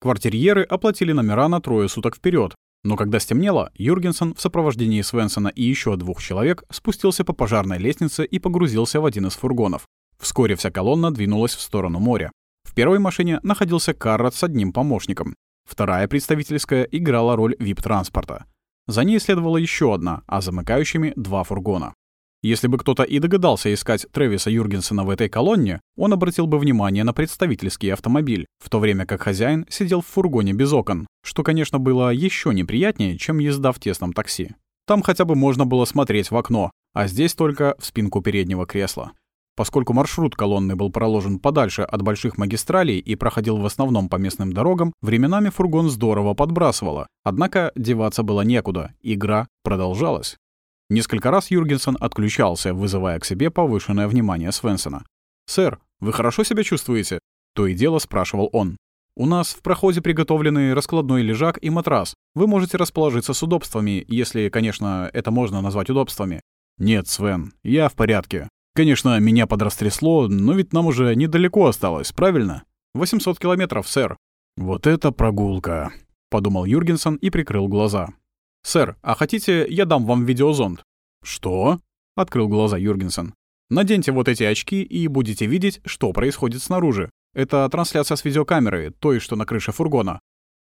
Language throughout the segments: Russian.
Квартирьеры оплатили номера на трое суток вперед, но когда стемнело, Юргенсен в сопровождении Свенсона и еще двух человек спустился по пожарной лестнице и погрузился в один из фургонов. Вскоре вся колонна двинулась в сторону моря. В первой машине находился Каррат с одним помощником. Вторая представительская играла роль вип-транспорта. За ней следовала еще одна, а замыкающими — два фургона. Если бы кто-то и догадался искать Трэвиса Юргенсена в этой колонне, он обратил бы внимание на представительский автомобиль, в то время как хозяин сидел в фургоне без окон, что, конечно, было еще неприятнее, чем езда в тесном такси. Там хотя бы можно было смотреть в окно, а здесь только в спинку переднего кресла. Поскольку маршрут колонны был проложен подальше от больших магистралей и проходил в основном по местным дорогам, временами фургон здорово подбрасывало. Однако деваться было некуда, игра продолжалась. Несколько раз Юргенсен отключался, вызывая к себе повышенное внимание Свенсона. «Сэр, вы хорошо себя чувствуете?» То и дело спрашивал он. «У нас в проходе приготовлены раскладной лежак и матрас. Вы можете расположиться с удобствами, если, конечно, это можно назвать удобствами». «Нет, Свен, я в порядке. Конечно, меня подрастрясло, но ведь нам уже недалеко осталось, правильно?» «800 километров, сэр». «Вот это прогулка», — подумал Юргенсен и прикрыл глаза. «Сэр, а хотите, я дам вам видеозонд?» «Что?» — открыл глаза Юргенсен. «Наденьте вот эти очки и будете видеть, что происходит снаружи. Это трансляция с видеокамеры, той, что на крыше фургона».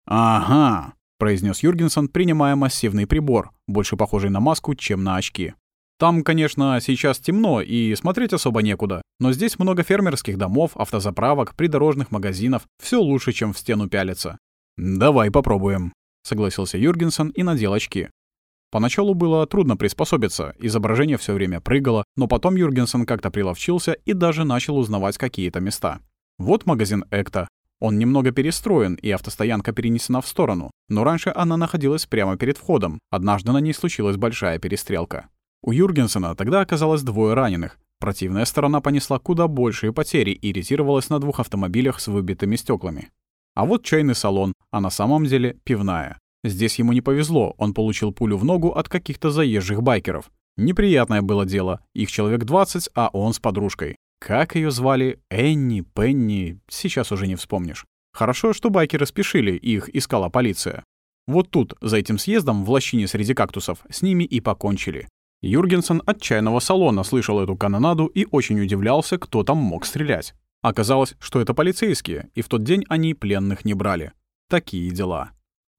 «Ага», — произнес Юргенсен, принимая массивный прибор, больше похожий на маску, чем на очки. «Там, конечно, сейчас темно и смотреть особо некуда, но здесь много фермерских домов, автозаправок, придорожных магазинов. Все лучше, чем в стену пялиться». «Давай попробуем», — согласился Юргенсен и надел очки. Поначалу было трудно приспособиться, изображение все время прыгало, но потом Юргенсен как-то приловчился и даже начал узнавать какие-то места. Вот магазин Экта. Он немного перестроен, и автостоянка перенесена в сторону, но раньше она находилась прямо перед входом. Однажды на ней случилась большая перестрелка. У Юргенсена тогда оказалось двое раненых. Противная сторона понесла куда большие потери и иритировалась на двух автомобилях с выбитыми стеклами. А вот чайный салон, а на самом деле пивная. Здесь ему не повезло, он получил пулю в ногу от каких-то заезжих байкеров. Неприятное было дело, их человек 20, а он с подружкой. Как ее звали? Энни, Пенни, сейчас уже не вспомнишь. Хорошо, что байкеры спешили, их искала полиция. Вот тут, за этим съездом, в лощине среди кактусов, с ними и покончили. Юргенсен от чайного салона слышал эту канонаду и очень удивлялся, кто там мог стрелять. Оказалось, что это полицейские, и в тот день они пленных не брали. Такие дела.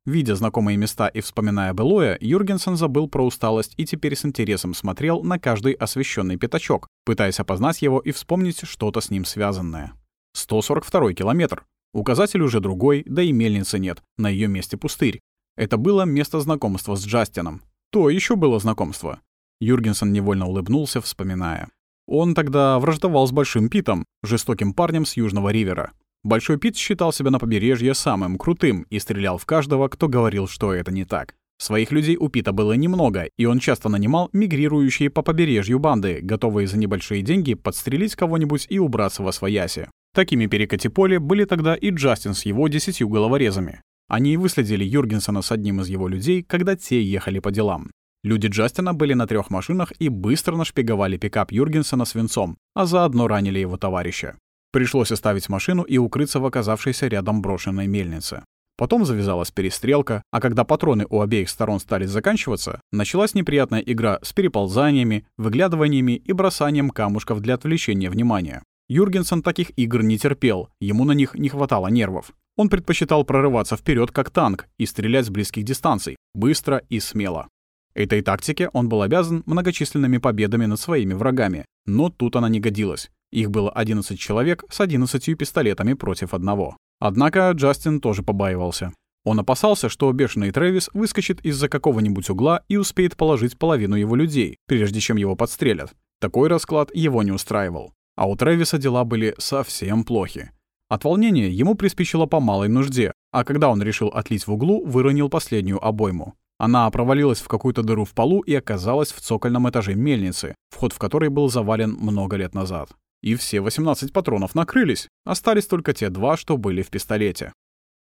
Видя знакомые места и вспоминая былое, Юргенсен забыл про усталость и теперь с интересом смотрел на каждый освещенный пятачок, пытаясь опознать его и вспомнить что-то с ним связанное. 142 километр. Указатель уже другой, да и мельницы нет, на ее месте пустырь. Это было место знакомства с Джастином. То еще было знакомство. Юргенсен невольно улыбнулся, вспоминая. Он тогда враждовал с Большим Питом, жестоким парнем с Южного Ривера. Большой Пит считал себя на побережье самым крутым и стрелял в каждого, кто говорил, что это не так. Своих людей у Пита было немного, и он часто нанимал мигрирующие по побережью банды, готовые за небольшие деньги подстрелить кого-нибудь и убраться во свояси. Такими перекати поле были тогда и Джастин с его десятью головорезами. Они выследили Юргенсона с одним из его людей, когда те ехали по делам. Люди Джастина были на трех машинах и быстро нашпиговали пикап Юргенсена свинцом, а заодно ранили его товарища. Пришлось оставить машину и укрыться в оказавшейся рядом брошенной мельнице. Потом завязалась перестрелка, а когда патроны у обеих сторон стали заканчиваться, началась неприятная игра с переползаниями, выглядываниями и бросанием камушков для отвлечения внимания. Юргенсен таких игр не терпел, ему на них не хватало нервов. Он предпочитал прорываться вперед как танк и стрелять с близких дистанций, быстро и смело. Этой тактике он был обязан многочисленными победами над своими врагами, но тут она не годилась. Их было 11 человек с 11 пистолетами против одного. Однако Джастин тоже побаивался. Он опасался, что бешеный Трэвис выскочит из-за какого-нибудь угла и успеет положить половину его людей, прежде чем его подстрелят. Такой расклад его не устраивал. А у Трэвиса дела были совсем плохи. От волнения ему приспичило по малой нужде, а когда он решил отлить в углу, выронил последнюю обойму. Она провалилась в какую-то дыру в полу и оказалась в цокольном этаже мельницы, вход в который был завален много лет назад. И все 18 патронов накрылись, остались только те два, что были в пистолете.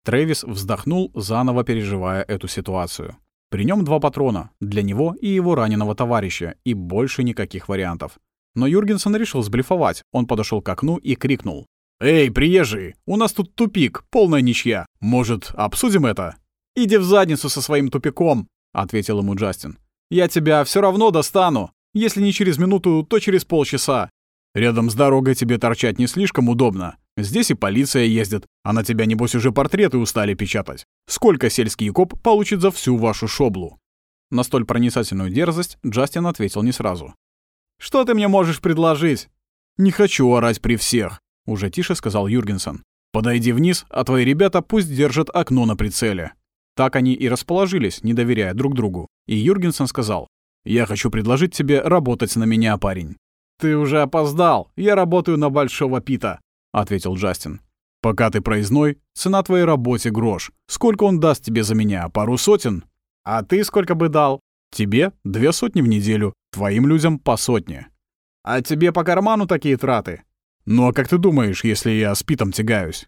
Трэвис вздохнул, заново переживая эту ситуацию. При нем два патрона, для него и его раненого товарища, и больше никаких вариантов. Но Юргенсен решил сблефовать, он подошел к окну и крикнул. «Эй, приезжие, у нас тут тупик, полная ничья. Может, обсудим это?» «Иди в задницу со своим тупиком», — ответил ему Джастин. «Я тебя все равно достану. Если не через минуту, то через полчаса. Рядом с дорогой тебе торчать не слишком удобно. Здесь и полиция ездит, а на тебя, небось, уже портреты устали печатать. Сколько сельский коп получит за всю вашу шоблу?» На столь проницательную дерзость Джастин ответил не сразу. «Что ты мне можешь предложить?» «Не хочу орать при всех», — уже тише сказал Юргенсон. «Подойди вниз, а твои ребята пусть держат окно на прицеле». Так они и расположились, не доверяя друг другу. И Юргенсон сказал, «Я хочу предложить тебе работать на меня, парень». «Ты уже опоздал, я работаю на Большого Пита», — ответил Джастин. «Пока ты проездной, цена твоей работе грош. Сколько он даст тебе за меня? Пару сотен?» «А ты сколько бы дал?» «Тебе две сотни в неделю, твоим людям по сотне». «А тебе по карману такие траты?» «Ну а как ты думаешь, если я с Питом тягаюсь?»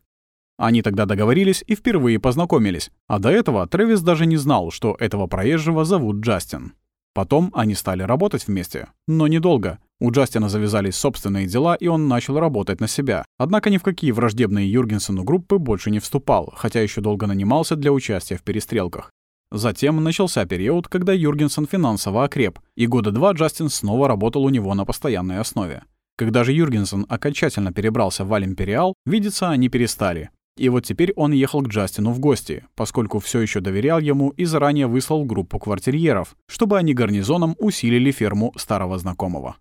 Они тогда договорились и впервые познакомились, а до этого Трэвис даже не знал, что этого проезжего зовут Джастин. Потом они стали работать вместе, но недолго. У Джастина завязались собственные дела, и он начал работать на себя. Однако ни в какие враждебные Юргенсену группы больше не вступал, хотя еще долго нанимался для участия в перестрелках. Затем начался период, когда Юргенсен финансово окреп, и года два Джастин снова работал у него на постоянной основе. Когда же Юргенсен окончательно перебрался в Аль-Империал, видеться они перестали, и вот теперь он ехал к Джастину в гости, поскольку все еще доверял ему и заранее выслал группу квартирьеров, чтобы они гарнизоном усилили ферму старого знакомого.